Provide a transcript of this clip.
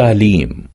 تعليم